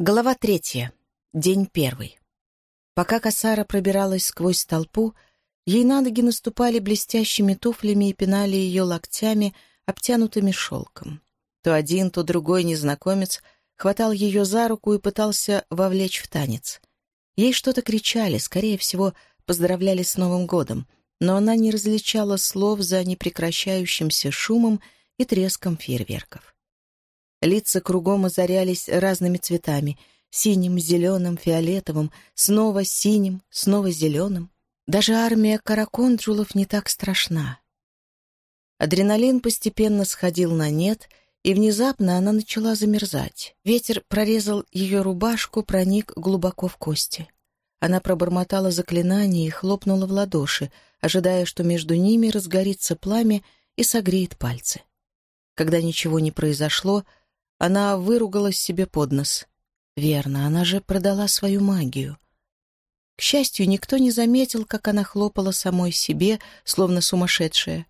Глава третья. День первый. Пока Касара пробиралась сквозь толпу, ей на ноги наступали блестящими туфлями и пинали ее локтями, обтянутыми шелком. То один, то другой незнакомец хватал ее за руку и пытался вовлечь в танец. Ей что-то кричали, скорее всего, поздравляли с Новым годом, но она не различала слов за непрекращающимся шумом и треском фейерверков. Лица кругом озарялись разными цветами — синим, зеленым, фиолетовым, снова синим, снова зеленым. Даже армия караконджулов не так страшна. Адреналин постепенно сходил на нет, и внезапно она начала замерзать. Ветер прорезал ее рубашку, проник глубоко в кости. Она пробормотала заклинание и хлопнула в ладоши, ожидая, что между ними разгорится пламя и согреет пальцы. Когда ничего не произошло, она выругалась себе под нос. Верно, она же продала свою магию. К счастью, никто не заметил, как она хлопала самой себе, словно сумасшедшая.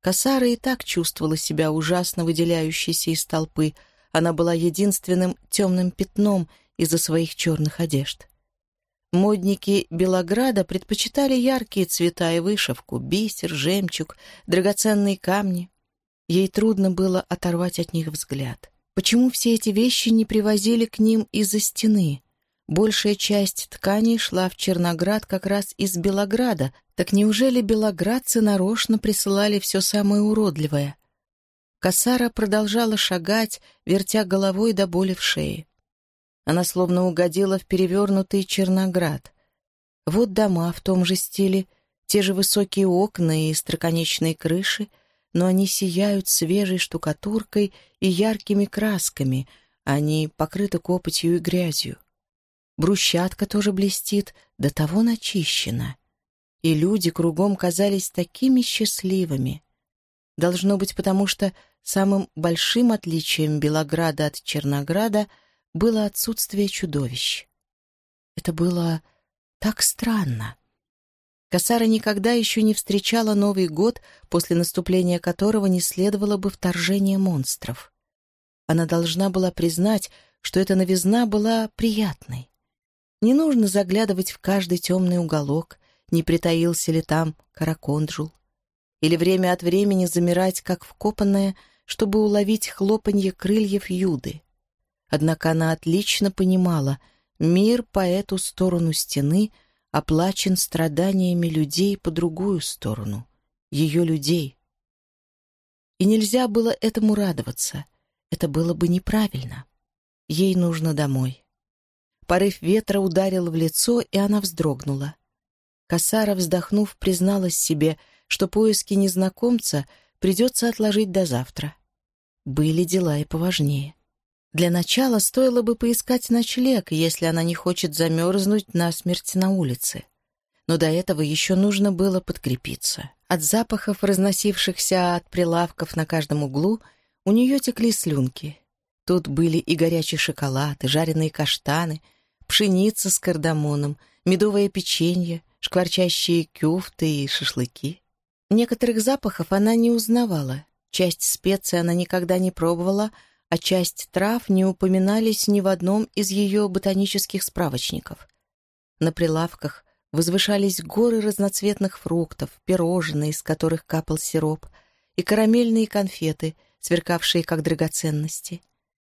Касара и так чувствовала себя ужасно выделяющейся из толпы. Она была единственным темным пятном из-за своих черных одежд. Модники Белограда предпочитали яркие цвета и вышивку, бисер, жемчуг, драгоценные камни. Ей трудно было оторвать от них взгляд. Почему все эти вещи не привозили к ним из-за стены? Большая часть тканей шла в Черноград как раз из Белограда, так неужели белоградцы нарочно присылали все самое уродливое? Косара продолжала шагать, вертя головой до боли в шее. Она словно угодила в перевернутый Черноград. Вот дома в том же стиле, те же высокие окна и строконечные крыши — но они сияют свежей штукатуркой и яркими красками, они покрыты копотью и грязью. Брусчатка тоже блестит, до того начищена. И люди кругом казались такими счастливыми. Должно быть, потому что самым большим отличием Белограда от Чернограда было отсутствие чудовищ. Это было так странно. Касара никогда еще не встречала Новый год, после наступления которого не следовало бы вторжение монстров. Она должна была признать, что эта новизна была приятной. Не нужно заглядывать в каждый темный уголок, не притаился ли там караконджул. Или время от времени замирать, как вкопанная, чтобы уловить хлопанье крыльев Юды. Однако она отлично понимала, мир по эту сторону стены — оплачен страданиями людей по другую сторону, ее людей. И нельзя было этому радоваться, это было бы неправильно. Ей нужно домой. Порыв ветра ударил в лицо, и она вздрогнула. Косара, вздохнув, призналась себе, что поиски незнакомца придется отложить до завтра. Были дела и поважнее. Для начала стоило бы поискать ночлег, если она не хочет замерзнуть насмерть на улице. Но до этого еще нужно было подкрепиться. От запахов, разносившихся от прилавков на каждом углу, у нее текли слюнки. Тут были и горячий шоколад, и жареные каштаны, пшеница с кардамоном, медовое печенье, шкварчащие кюфты и шашлыки. Некоторых запахов она не узнавала. Часть специй она никогда не пробовала — а часть трав не упоминались ни в одном из ее ботанических справочников. На прилавках возвышались горы разноцветных фруктов, пирожные, из которых капал сироп, и карамельные конфеты, сверкавшие как драгоценности.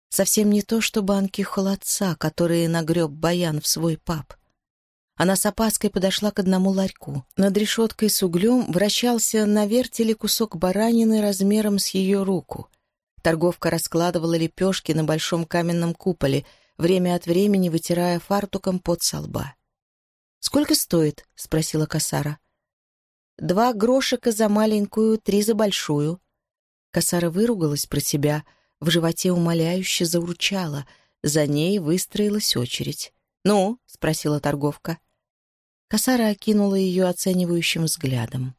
Совсем не то, что банки холодца, которые нагреб Баян в свой паб. Она с опаской подошла к одному ларьку. Над решеткой с углем вращался на вертеле кусок баранины размером с ее руку. Торговка раскладывала лепешки на большом каменном куполе, время от времени вытирая фартуком под со лба. «Сколько стоит?» — спросила Касара. «Два грошика за маленькую, три за большую». Касара выругалась про себя, в животе умоляюще заурчала. За ней выстроилась очередь. «Ну?» — спросила торговка. Касара окинула ее оценивающим взглядом.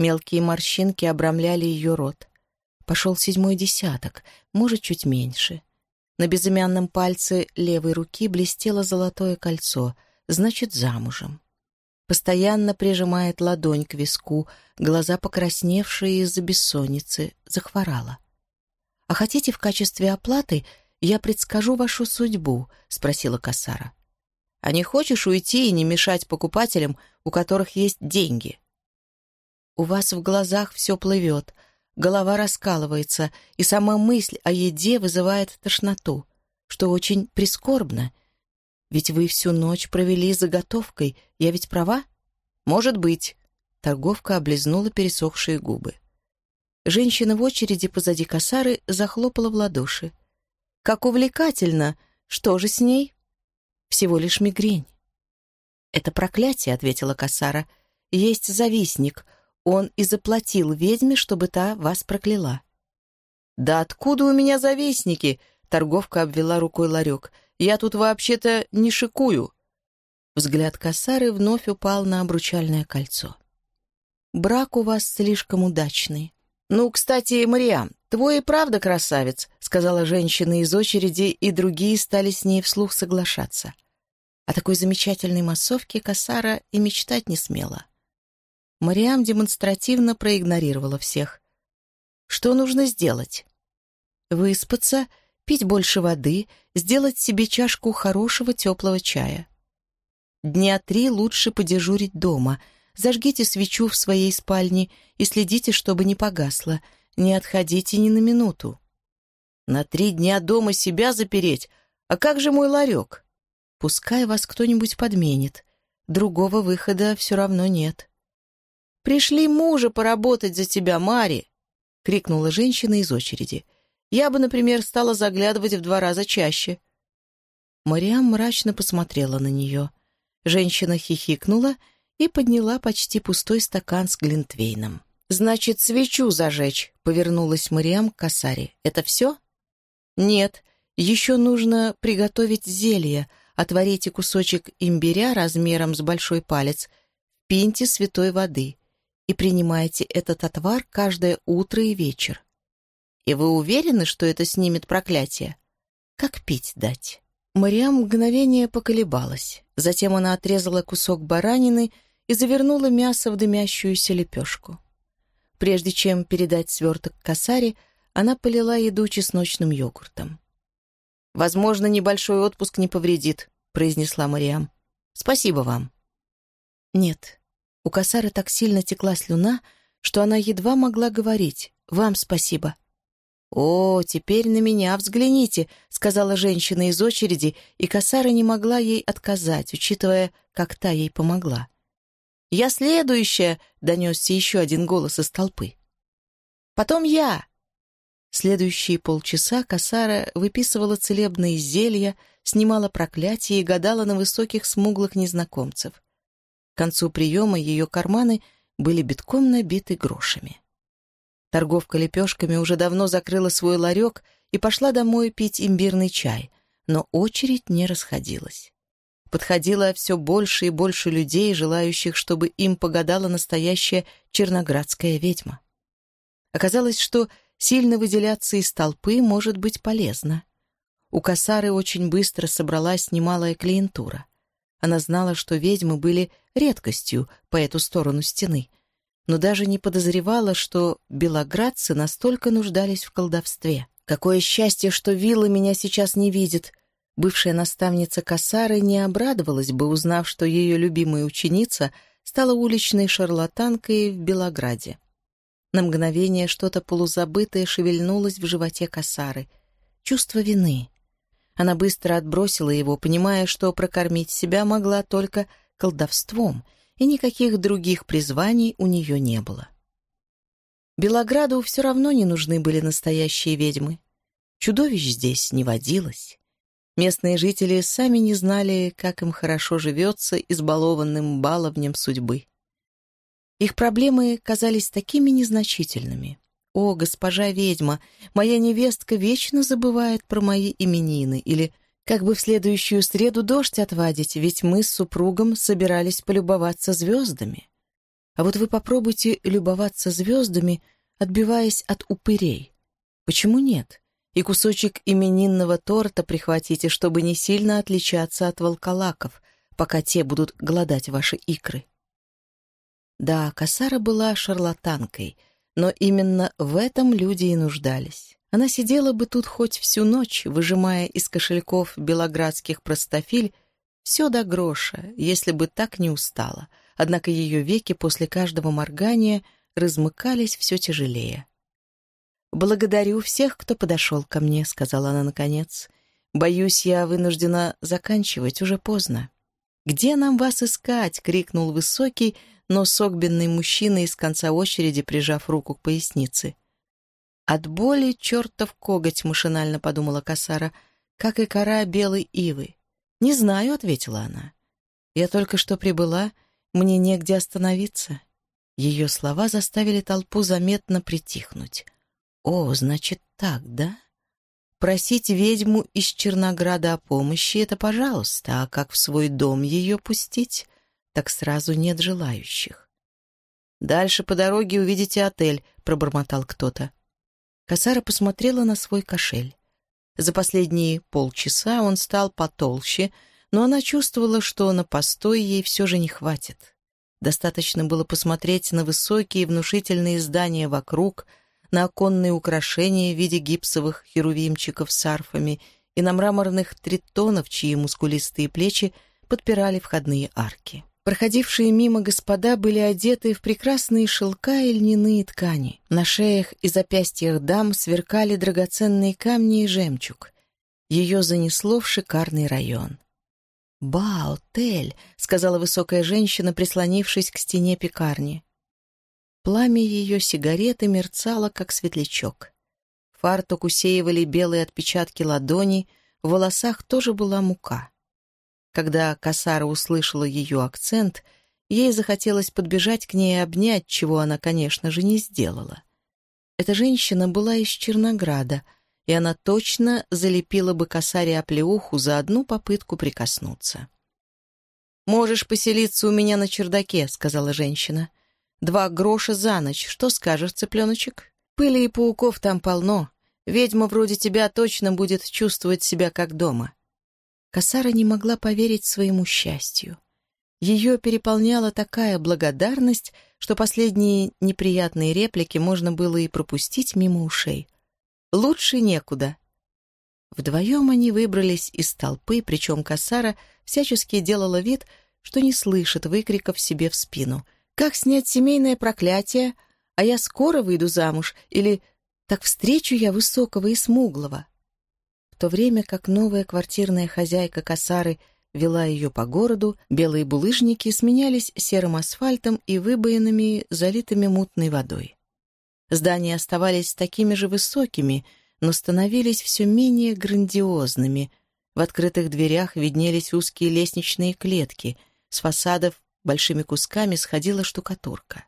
Мелкие морщинки обрамляли ее рот. Пошел седьмой десяток, может, чуть меньше. На безымянном пальце левой руки блестело золотое кольцо, значит, замужем. Постоянно прижимает ладонь к виску, глаза покрасневшие из-за бессонницы, захворала. «А хотите в качестве оплаты я предскажу вашу судьбу?» — спросила Касара. «А не хочешь уйти и не мешать покупателям, у которых есть деньги?» «У вас в глазах все плывет, голова раскалывается, и сама мысль о еде вызывает тошноту, что очень прискорбно. Ведь вы всю ночь провели заготовкой, я ведь права?» «Может быть». Торговка облизнула пересохшие губы. Женщина в очереди позади косары захлопала в ладоши. Как увлекательно! Что же с ней? Всего лишь мигрень. «Это проклятие», — ответила Касара. «Есть завистник. Он и заплатил ведьме, чтобы та вас прокляла». «Да откуда у меня завистники?» — торговка обвела рукой ларек. «Я тут вообще-то не шикую». Взгляд Касары вновь упал на обручальное кольцо. «Брак у вас слишком удачный. «Ну, кстати, Мариам, твой и правда красавец», — сказала женщина из очереди, и другие стали с ней вслух соглашаться. О такой замечательной массовке Касара и мечтать не смела. Мариам демонстративно проигнорировала всех. «Что нужно сделать?» «Выспаться, пить больше воды, сделать себе чашку хорошего теплого чая. Дня три лучше подежурить дома — Зажгите свечу в своей спальне и следите, чтобы не погасла. Не отходите ни на минуту. На три дня дома себя запереть? А как же мой ларек? Пускай вас кто-нибудь подменит. Другого выхода все равно нет. «Пришли мужа поработать за тебя, Мари!» — крикнула женщина из очереди. «Я бы, например, стала заглядывать в два раза чаще». Мариам мрачно посмотрела на нее. Женщина хихикнула и подняла почти пустой стакан с глинтвейном. «Значит, свечу зажечь», — повернулась Мариам к косаре. «Это все?» «Нет, еще нужно приготовить зелье. Отварите кусочек имбиря размером с большой палец, пиньте святой воды и принимайте этот отвар каждое утро и вечер. И вы уверены, что это снимет проклятие? Как пить дать?» Мариам мгновение поколебалась. Затем она отрезала кусок баранины и завернула мясо в дымящуюся лепешку. Прежде чем передать сверток косаре, она полила еду чесночным йогуртом. «Возможно, небольшой отпуск не повредит», — произнесла Мариам. «Спасибо вам». «Нет». У косары так сильно текла слюна, что она едва могла говорить «Вам спасибо». «О, теперь на меня взгляните», — сказала женщина из очереди, и косара не могла ей отказать, учитывая, как та ей помогла. «Я следующая!» — донесся еще один голос из толпы. «Потом я!» Следующие полчаса Касара выписывала целебные зелья, снимала проклятия и гадала на высоких смуглых незнакомцев. Концу приема ее карманы были битком набиты грошами. Торговка лепешками уже давно закрыла свой ларек и пошла домой пить имбирный чай, но очередь не расходилась подходило все больше и больше людей, желающих, чтобы им погадала настоящая черноградская ведьма. Оказалось, что сильно выделяться из толпы может быть полезно. У Касары очень быстро собралась немалая клиентура. Она знала, что ведьмы были редкостью по эту сторону стены, но даже не подозревала, что белоградцы настолько нуждались в колдовстве. «Какое счастье, что Вилла меня сейчас не видит!» Бывшая наставница Касары не обрадовалась бы, узнав, что ее любимая ученица стала уличной шарлатанкой в Белограде. На мгновение что-то полузабытое шевельнулось в животе Касары. Чувство вины. Она быстро отбросила его, понимая, что прокормить себя могла только колдовством, и никаких других призваний у нее не было. Белограду все равно не нужны были настоящие ведьмы. Чудовищ здесь не водилось. Местные жители сами не знали, как им хорошо живется избалованным баловнем судьбы. Их проблемы казались такими незначительными. «О, госпожа ведьма, моя невестка вечно забывает про мои именины» или «Как бы в следующую среду дождь отвадить, ведь мы с супругом собирались полюбоваться звездами». А вот вы попробуйте любоваться звездами, отбиваясь от упырей. Почему нет? и кусочек именинного торта прихватите, чтобы не сильно отличаться от волколаков, пока те будут гладать ваши икры. Да, Касара была шарлатанкой, но именно в этом люди и нуждались. Она сидела бы тут хоть всю ночь, выжимая из кошельков белоградских простофиль все до гроша, если бы так не устала. Однако ее веки после каждого моргания размыкались все тяжелее. «Благодарю всех, кто подошел ко мне», — сказала она наконец. «Боюсь, я вынуждена заканчивать, уже поздно». «Где нам вас искать?» — крикнул высокий, но согбенный мужчина из конца очереди, прижав руку к пояснице. «От боли чертов коготь», — машинально подумала Касара, «как и кора белой ивы». «Не знаю», — ответила она. «Я только что прибыла, мне негде остановиться». Ее слова заставили толпу заметно притихнуть. «О, значит так, да?» Просить ведьму из Чернограда о помощи — это пожалуйста, а как в свой дом ее пустить, так сразу нет желающих. «Дальше по дороге увидите отель», — пробормотал кто-то. Косара посмотрела на свой кошель. За последние полчаса он стал потолще, но она чувствовала, что на постой ей все же не хватит. Достаточно было посмотреть на высокие внушительные здания вокруг — на оконные украшения в виде гипсовых херувимчиков с арфами и на мраморных тритонов, чьи мускулистые плечи подпирали входные арки. Проходившие мимо господа были одеты в прекрасные шелка и льняные ткани. На шеях и запястьях дам сверкали драгоценные камни и жемчуг. Ее занесло в шикарный район. «Ба, отель!» — сказала высокая женщина, прислонившись к стене пекарни. Пламя ее сигареты мерцало, как светлячок. Фартук усеивали белые отпечатки ладоней, в волосах тоже была мука. Когда Касара услышала ее акцент, ей захотелось подбежать к ней и обнять, чего она, конечно же, не сделала. Эта женщина была из Чернограда, и она точно залепила бы Касаре оплеуху за одну попытку прикоснуться. «Можешь поселиться у меня на чердаке», — сказала женщина. Два гроша за ночь. Что скажешь, цыпленочек? Пыли и пауков там полно. Ведьма вроде тебя точно будет чувствовать себя как дома». Косара не могла поверить своему счастью. Ее переполняла такая благодарность, что последние неприятные реплики можно было и пропустить мимо ушей. Лучше некуда. Вдвоем они выбрались из толпы, причем Касара всячески делала вид, что не слышит выкриков себе в спину — как снять семейное проклятие? А я скоро выйду замуж? Или так встречу я высокого и смуглого? То время как новая квартирная хозяйка Касары вела ее по городу, белые булыжники сменялись серым асфальтом и выбоинами, залитыми мутной водой. Здания оставались такими же высокими, но становились все менее грандиозными. В открытых дверях виднелись узкие лестничные клетки, с фасадов большими кусками сходила штукатурка.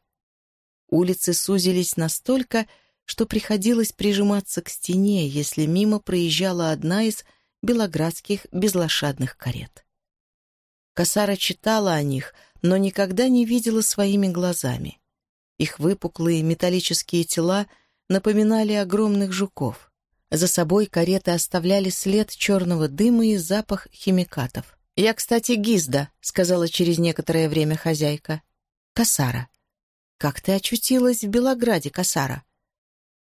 Улицы сузились настолько, что приходилось прижиматься к стене, если мимо проезжала одна из белоградских безлошадных карет. Косара читала о них, но никогда не видела своими глазами. Их выпуклые металлические тела напоминали огромных жуков. За собой кареты оставляли след черного дыма и запах химикатов. «Я, кстати, Гизда», — сказала через некоторое время хозяйка. «Касара». «Как ты очутилась в Белограде, Касара?»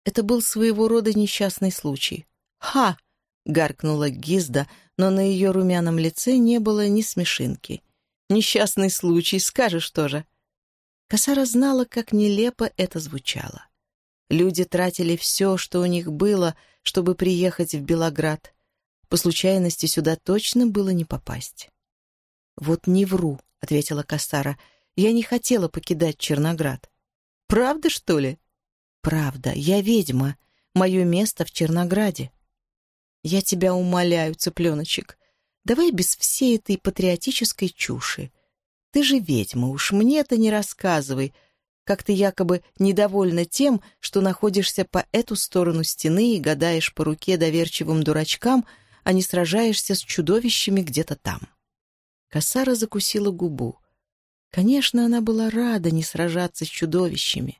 Это был своего рода несчастный случай. «Ха!» — гаркнула Гизда, но на ее румяном лице не было ни смешинки. «Несчастный случай, скажешь тоже». Касара знала, как нелепо это звучало. Люди тратили все, что у них было, чтобы приехать в Белоград. По случайности сюда точно было не попасть. «Вот не вру», — ответила Кастара. «Я не хотела покидать Черноград». «Правда, что ли?» «Правда. Я ведьма. Мое место в Чернограде». «Я тебя умоляю, цыпленочек, давай без всей этой патриотической чуши. Ты же ведьма, уж мне это не рассказывай, как ты якобы недовольна тем, что находишься по эту сторону стены и гадаешь по руке доверчивым дурачкам, а не сражаешься с чудовищами где-то там. Косара закусила губу. Конечно, она была рада не сражаться с чудовищами.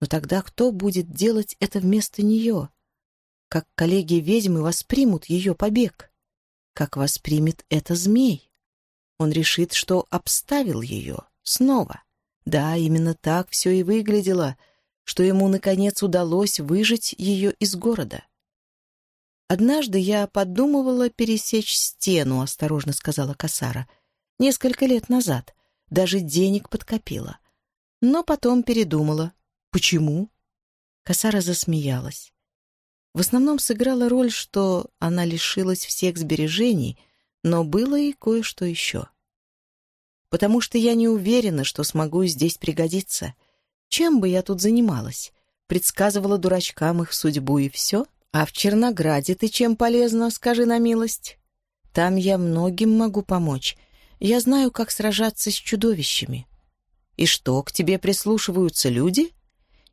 Но тогда кто будет делать это вместо нее? Как коллеги-ведьмы воспримут ее побег? Как воспримет это змей? Он решит, что обставил ее снова. Да, именно так все и выглядело, что ему, наконец, удалось выжить ее из города. «Однажды я подумывала пересечь стену», — осторожно сказала Касара. «Несколько лет назад. Даже денег подкопила. Но потом передумала. Почему?» Касара засмеялась. В основном сыграла роль, что она лишилась всех сбережений, но было и кое-что еще. «Потому что я не уверена, что смогу здесь пригодиться. Чем бы я тут занималась? Предсказывала дурачкам их судьбу и все?» «А в Чернограде ты чем полезна, скажи на милость? Там я многим могу помочь. Я знаю, как сражаться с чудовищами». «И что, к тебе прислушиваются люди?»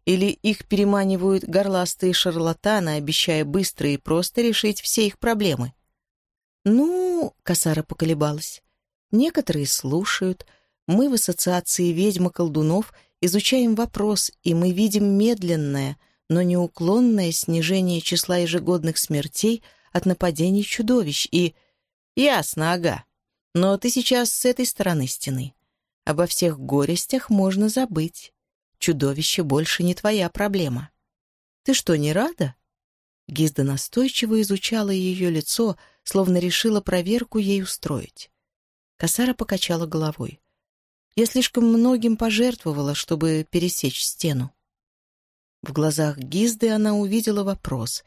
Или их переманивают горластые шарлатаны, обещая быстро и просто решить все их проблемы? «Ну...» — Касара поколебалась. «Некоторые слушают. Мы в Ассоциации ведьм-колдунов изучаем вопрос, и мы видим медленное, но неуклонное снижение числа ежегодных смертей от нападений чудовищ и... Ясно, ага. Но ты сейчас с этой стороны стены. Обо всех горестях можно забыть. Чудовище больше не твоя проблема. Ты что, не рада? Гизда настойчиво изучала ее лицо, словно решила проверку ей устроить. Косара покачала головой. Я слишком многим пожертвовала, чтобы пересечь стену. В глазах Гизды она увидела вопрос,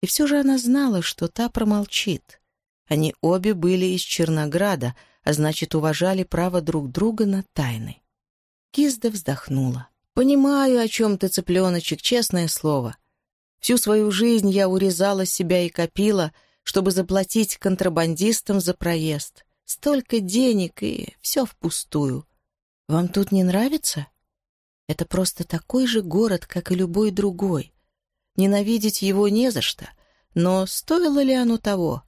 и все же она знала, что та промолчит. Они обе были из Чернограда, а значит, уважали право друг друга на тайны. Гизда вздохнула. «Понимаю, о чем ты, цыпленочек, честное слово. Всю свою жизнь я урезала себя и копила, чтобы заплатить контрабандистам за проезд. Столько денег, и все впустую. Вам тут не нравится?» Это просто такой же город, как и любой другой. Ненавидеть его не за что, но стоило ли оно того?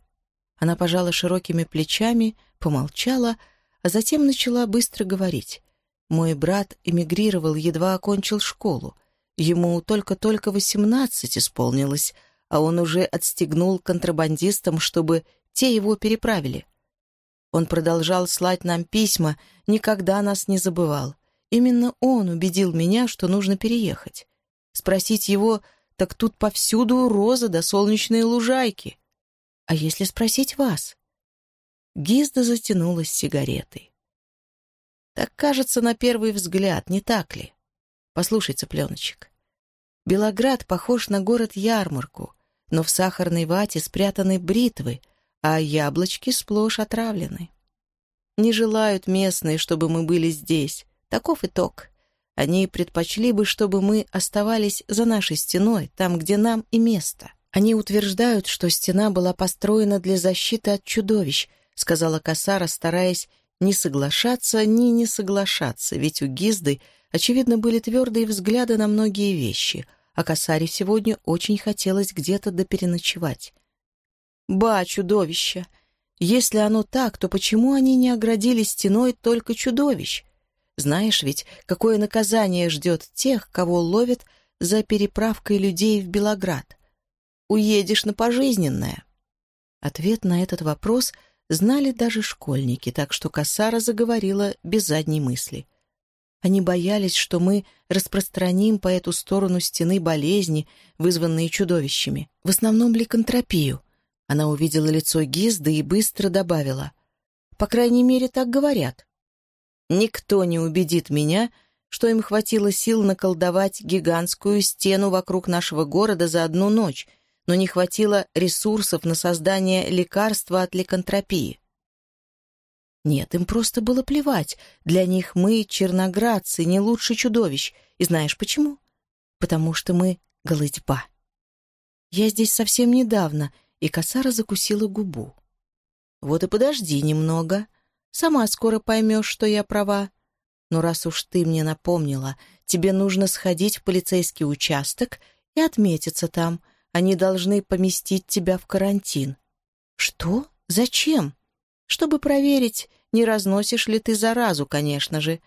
Она пожала широкими плечами, помолчала, а затем начала быстро говорить. Мой брат эмигрировал, едва окончил школу. Ему только-только восемнадцать исполнилось, а он уже отстегнул контрабандистам, чтобы те его переправили. Он продолжал слать нам письма, никогда нас не забывал. Именно он убедил меня, что нужно переехать. Спросить его, так тут повсюду розы да солнечные лужайки. А если спросить вас? Гизда затянулась сигаретой. Так кажется на первый взгляд, не так ли? Послушай, цыпленочек. Белоград похож на город-ярмарку, но в сахарной вате спрятаны бритвы, а яблочки сплошь отравлены. Не желают местные, чтобы мы были здесь, Таков итог. Они предпочли бы, чтобы мы оставались за нашей стеной, там, где нам и место. Они утверждают, что стена была построена для защиты от чудовищ, сказала Касара, стараясь не соглашаться, ни не соглашаться, ведь у Гизды, очевидно, были твердые взгляды на многие вещи, а Касаре сегодня очень хотелось где-то допереночевать. «Ба, чудовище! Если оно так, то почему они не оградили стеной только чудовищ? Знаешь ведь, какое наказание ждет тех, кого ловят за переправкой людей в Белоград? Уедешь на пожизненное. Ответ на этот вопрос знали даже школьники, так что Касара заговорила без задней мысли. Они боялись, что мы распространим по эту сторону стены болезни, вызванные чудовищами, в основном ликантропию. Она увидела лицо Гизды и быстро добавила. «По крайней мере, так говорят. Никто не убедит меня, что им хватило сил наколдовать гигантскую стену вокруг нашего города за одну ночь, но не хватило ресурсов на создание лекарства от ликантропии. Нет, им просто было плевать. Для них мы, черноградцы, не лучше чудовищ. И знаешь почему? Потому что мы голытьба. Я здесь совсем недавно, и косара закусила губу. Вот и подожди немного. Сама скоро поймешь, что я права. Но раз уж ты мне напомнила, тебе нужно сходить в полицейский участок и отметиться там. Они должны поместить тебя в карантин. Что? Зачем? Чтобы проверить, не разносишь ли ты заразу, конечно же.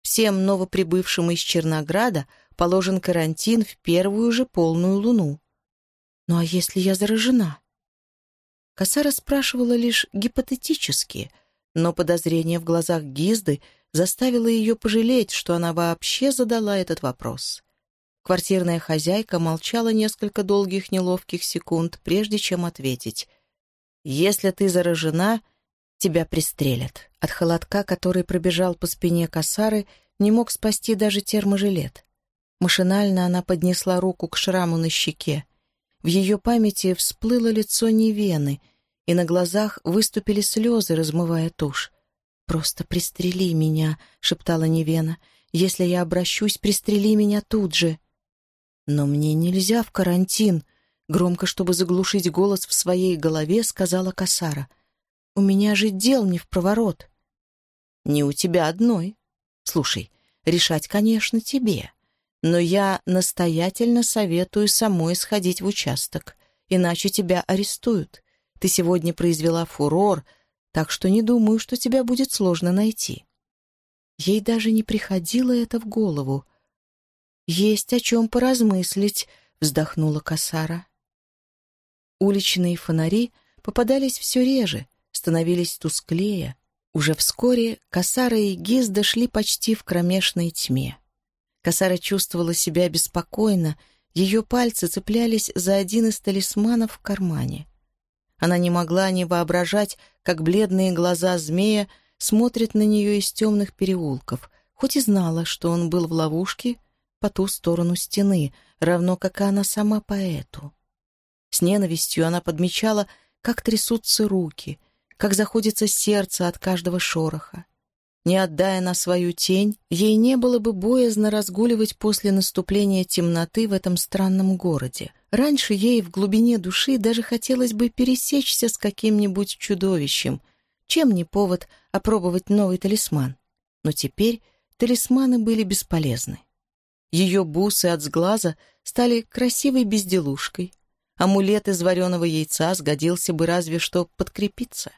Всем новоприбывшим из Чернограда положен карантин в первую же полную луну. Ну а если я заражена? Косара спрашивала лишь гипотетически — но подозрение в глазах Гизды заставило ее пожалеть, что она вообще задала этот вопрос. Квартирная хозяйка молчала несколько долгих неловких секунд, прежде чем ответить. «Если ты заражена, тебя пристрелят». От холодка, который пробежал по спине косары, не мог спасти даже терможилет. Машинально она поднесла руку к шраму на щеке. В ее памяти всплыло лицо Невены, и на глазах выступили слезы, размывая тушь. «Просто пристрели меня», — шептала Невена. «Если я обращусь, пристрели меня тут же». «Но мне нельзя в карантин», — громко, чтобы заглушить голос в своей голове, сказала Касара. «У меня же дел не в проворот». «Не у тебя одной. Слушай, решать, конечно, тебе но я настоятельно советую самой сходить в участок, иначе тебя арестуют. Ты сегодня произвела фурор, так что не думаю, что тебя будет сложно найти». Ей даже не приходило это в голову. «Есть о чем поразмыслить», — вздохнула Касара. Уличные фонари попадались все реже, становились тусклее. Уже вскоре Касара и Гиз дошли почти в кромешной тьме. Косара чувствовала себя беспокойно, ее пальцы цеплялись за один из талисманов в кармане. Она не могла не воображать, как бледные глаза змея смотрят на нее из темных переулков, хоть и знала, что он был в ловушке по ту сторону стены, равно как и она сама по эту. С ненавистью она подмечала, как трясутся руки, как заходится сердце от каждого шороха. Не отдая на свою тень, ей не было бы боязно разгуливать после наступления темноты в этом странном городе. Раньше ей в глубине души даже хотелось бы пересечься с каким-нибудь чудовищем, чем не повод опробовать новый талисман. Но теперь талисманы были бесполезны. Ее бусы от сглаза стали красивой безделушкой. Амулет из вареного яйца сгодился бы разве что подкрепиться.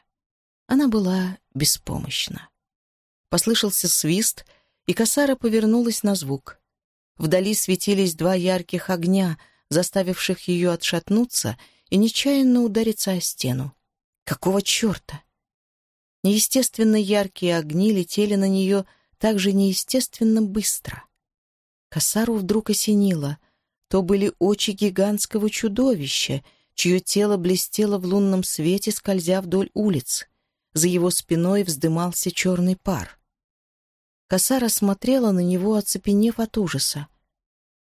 Она была беспомощна. Послышался свист, и косара повернулась на звук. Вдали светились два ярких огня, заставивших ее отшатнуться и нечаянно удариться о стену. Какого черта? Неестественно яркие огни летели на нее так же неестественно быстро. Косару вдруг осенило. То были очи гигантского чудовища, чье тело блестело в лунном свете, скользя вдоль улиц. За его спиной вздымался черный пар. Косара смотрела на него, оцепенев от ужаса.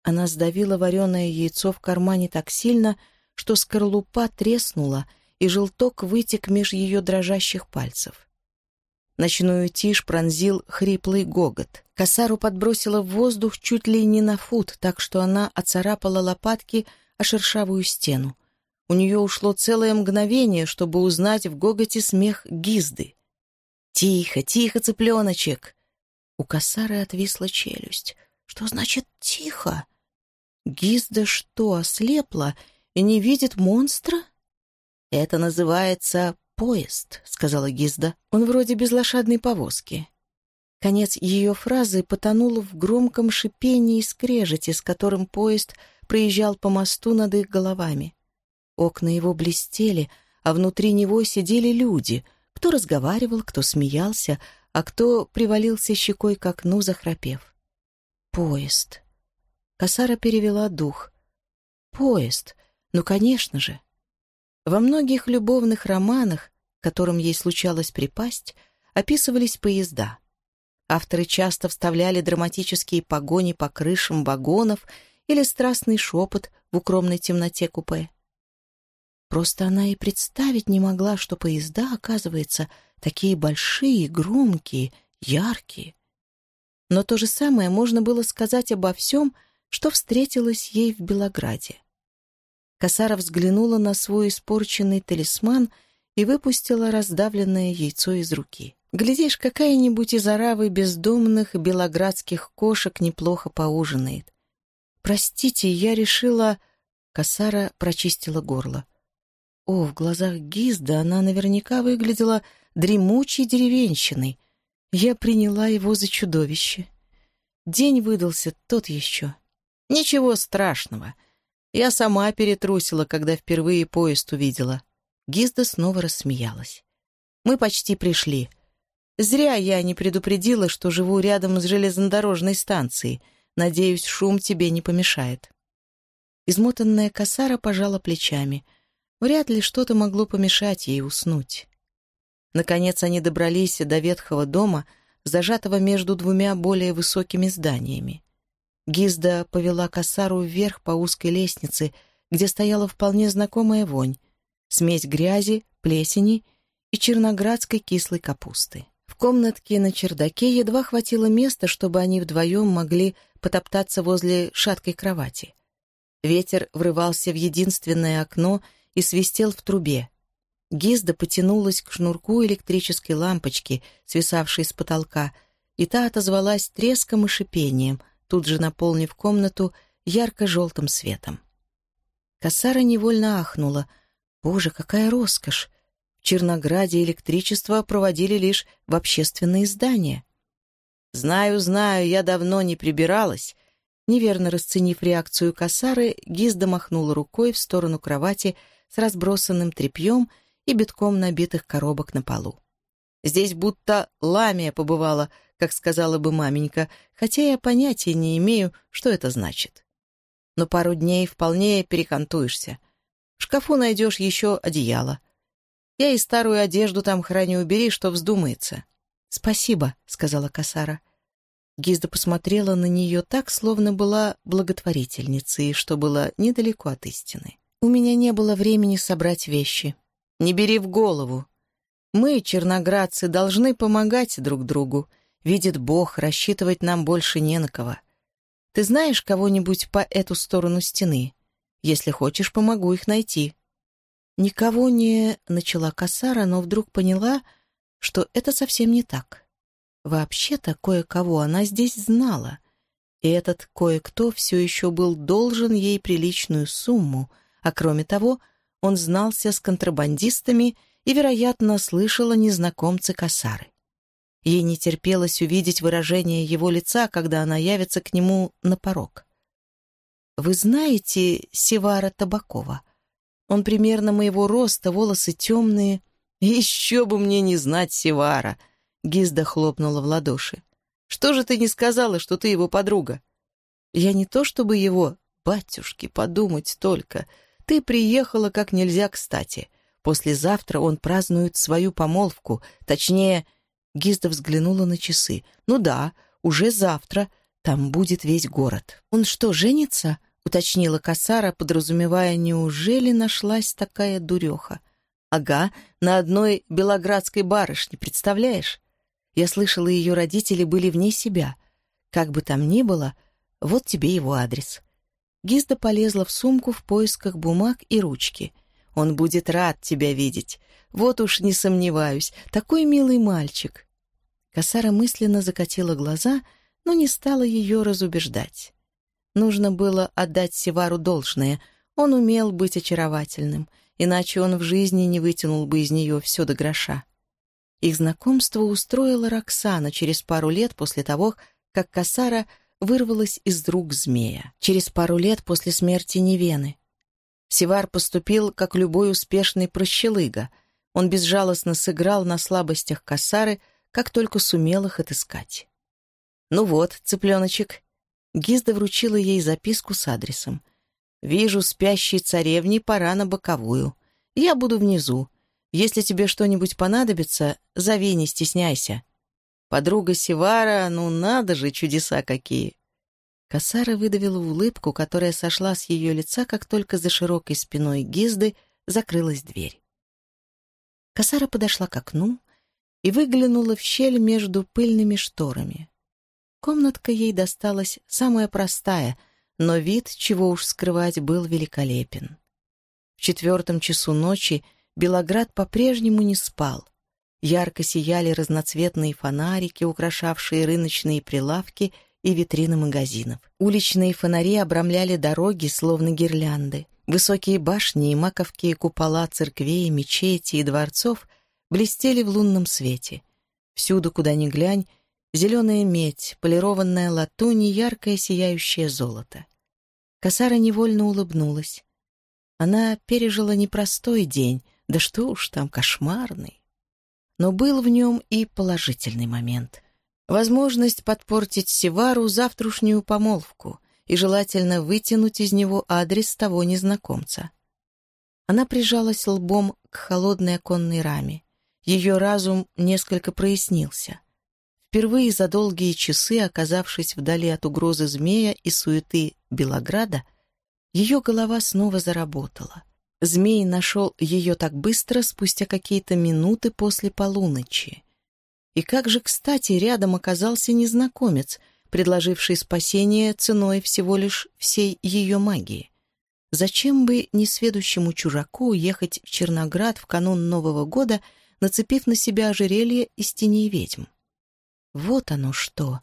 Она сдавила вареное яйцо в кармане так сильно, что скорлупа треснула, и желток вытек меж ее дрожащих пальцев. Ночную тишь пронзил хриплый гогот. Косару подбросила в воздух чуть ли не на фут, так что она оцарапала лопатки о шершавую стену. У нее ушло целое мгновение, чтобы узнать в гоготе смех Гизды. «Тихо, тихо, цыпленочек!» У косары отвисла челюсть. Что значит «тихо»? Гизда что, ослепла и не видит монстра? Это называется поезд, сказала Гизда. Он вроде безлошадной повозки. Конец ее фразы потонул в громком шипении и скрежете, с которым поезд проезжал по мосту над их головами. Окна его блестели, а внутри него сидели люди. Кто разговаривал, кто смеялся, а кто привалился щекой к окну, захрапев. Поезд. Косара перевела дух. Поезд. Ну, конечно же. Во многих любовных романах, которым ей случалось припасть, описывались поезда. Авторы часто вставляли драматические погони по крышам вагонов или страстный шепот в укромной темноте купе. Просто она и представить не могла, что поезда, оказывается, такие большие, громкие, яркие. Но то же самое можно было сказать обо всем, что встретилось ей в Белограде. Косара взглянула на свой испорченный талисман и выпустила раздавленное яйцо из руки. Глядишь, какая-нибудь из оравы бездомных белоградских кошек неплохо поужинает. «Простите, я решила...» Косара прочистила горло. О, в глазах Гизда она наверняка выглядела дремучей деревенщиной. Я приняла его за чудовище. День выдался тот еще. Ничего страшного. Я сама перетрусила, когда впервые поезд увидела. Гизда снова рассмеялась. Мы почти пришли. Зря я не предупредила, что живу рядом с железнодорожной станцией. Надеюсь, шум тебе не помешает». Измотанная косара пожала плечами. Вряд ли что-то могло помешать ей уснуть. Наконец они добрались до ветхого дома, зажатого между двумя более высокими зданиями. Гизда повела косару вверх по узкой лестнице, где стояла вполне знакомая вонь — смесь грязи, плесени и черноградской кислой капусты. В комнатке на чердаке едва хватило места, чтобы они вдвоем могли потоптаться возле шаткой кровати. Ветер врывался в единственное окно и свистел в трубе. Гизда потянулась к шнурку электрической лампочки, свисавшей с потолка, и та отозвалась треском и шипением, тут же наполнив комнату ярко-желтым светом. Косара невольно ахнула. «Боже, какая роскошь! В Чернограде электричество проводили лишь в общественные здания». «Знаю, знаю, я давно не прибиралась». Неверно расценив реакцию Косары, Гизда махнула рукой в сторону кровати с разбросанным тряпьем и битком набитых коробок на полу. Здесь будто ламия побывала, как сказала бы маменька, хотя я понятия не имею, что это значит. Но пару дней вполне перекантуешься. В шкафу найдешь еще одеяло. Я и старую одежду там храню, убери, что вздумается. «Спасибо», — сказала Касара. Гизда посмотрела на нее так, словно была благотворительницей, что было недалеко от истины. «У меня не было времени собрать вещи. Не бери в голову. Мы, черноградцы, должны помогать друг другу. Видит Бог, рассчитывать нам больше не на кого. Ты знаешь кого-нибудь по эту сторону стены? Если хочешь, помогу их найти». Никого не начала Касара, но вдруг поняла, что это совсем не так. Вообще-то кое-кого она здесь знала, и этот кое-кто все еще был должен ей приличную сумму, а кроме того — он знался с контрабандистами и, вероятно, слышал о незнакомце Касары. Ей не терпелось увидеть выражение его лица, когда она явится к нему на порог. «Вы знаете Севара Табакова? Он примерно моего роста, волосы темные». «Еще бы мне не знать Севара!» — Гизда хлопнула в ладоши. «Что же ты не сказала, что ты его подруга?» «Я не то чтобы его...» «Батюшки, подумать только!» Ты приехала как нельзя кстати. Послезавтра он празднует свою помолвку, точнее, Гизда взглянула на часы. Ну да, уже завтра там будет весь город. Он что, женится? уточнила Касара, подразумевая, неужели нашлась такая дуреха. Ага, на одной белоградской барышне, представляешь? Я слышала, ее родители были вне себя. Как бы там ни было, вот тебе его адрес. Гизда полезла в сумку в поисках бумаг и ручки. «Он будет рад тебя видеть. Вот уж не сомневаюсь. Такой милый мальчик». Косара мысленно закатила глаза, но не стала ее разубеждать. Нужно было отдать Севару должное. Он умел быть очаровательным, иначе он в жизни не вытянул бы из нее все до гроша. Их знакомство устроила Роксана через пару лет после того, как Касара вырвалась из рук змея через пару лет после смерти Невены. Севар поступил, как любой успешный прощелыга. Он безжалостно сыграл на слабостях косары, как только сумел их отыскать. «Ну вот, цыпленочек». Гизда вручила ей записку с адресом. «Вижу, спящей царевне пора на боковую. Я буду внизу. Если тебе что-нибудь понадобится, зови, не стесняйся. Подруга Севара, ну надо же, чудеса какие!» Косара выдавила улыбку, которая сошла с ее лица, как только за широкой спиной Гизды закрылась дверь. Косара подошла к окну и выглянула в щель между пыльными шторами. Комнатка ей досталась самая простая, но вид, чего уж скрывать, был великолепен. В четвертом часу ночи Белоград по-прежнему не спал. Ярко сияли разноцветные фонарики, украшавшие рыночные прилавки и витрины магазинов. Уличные фонари обрамляли дороги, словно гирлянды. Высокие башни и маковские купола церквей, мечети и дворцов блестели в лунном свете. Всюду, куда ни глянь, зеленая медь, полированная латунь и яркое сияющее золото. Косара невольно улыбнулась. Она пережила непростой день, да что уж там, кошмарный но был в нем и положительный момент. Возможность подпортить Севару завтрашнюю помолвку и желательно вытянуть из него адрес того незнакомца. Она прижалась лбом к холодной оконной раме. Ее разум несколько прояснился. Впервые за долгие часы, оказавшись вдали от угрозы змея и суеты Белограда, ее голова снова заработала. Змей нашел ее так быстро, спустя какие-то минуты после полуночи. И как же, кстати, рядом оказался незнакомец, предложивший спасение ценой всего лишь всей ее магии. Зачем бы несведущему чужаку ехать в Черноград в канун Нового года, нацепив на себя ожерелье из теней ведьм? Вот оно что.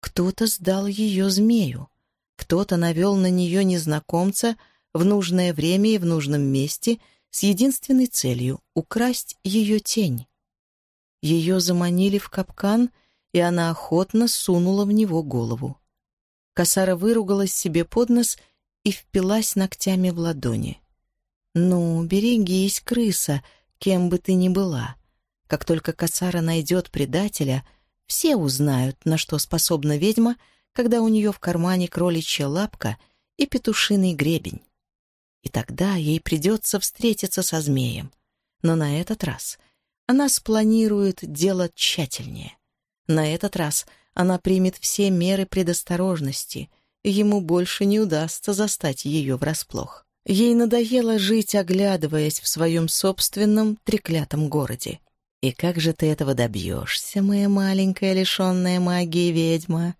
Кто-то сдал ее змею. Кто-то навел на нее незнакомца — в нужное время и в нужном месте с единственной целью — украсть ее тень. Ее заманили в капкан, и она охотно сунула в него голову. Косара выругалась себе под нос и впилась ногтями в ладони. «Ну, берегись, крыса, кем бы ты ни была. Как только Косара найдет предателя, все узнают, на что способна ведьма, когда у нее в кармане кроличья лапка и петушиный гребень. И тогда ей придется встретиться со змеем. Но на этот раз она спланирует дело тщательнее. На этот раз она примет все меры предосторожности, ему больше не удастся застать ее врасплох. Ей надоело жить, оглядываясь в своем собственном треклятом городе. «И как же ты этого добьешься, моя маленькая лишенная магии ведьма?»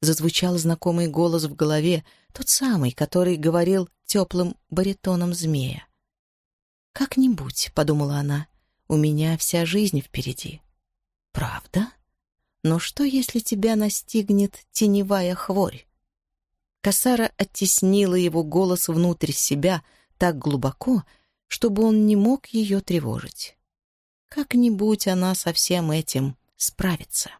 Зазвучал знакомый голос в голове, тот самый, который говорил теплым баритоном змея. «Как-нибудь», — подумала она, — «у меня вся жизнь впереди». «Правда? Но что, если тебя настигнет теневая хворь?» Касара оттеснила его голос внутрь себя так глубоко, чтобы он не мог ее тревожить. Как-нибудь она со всем этим справится.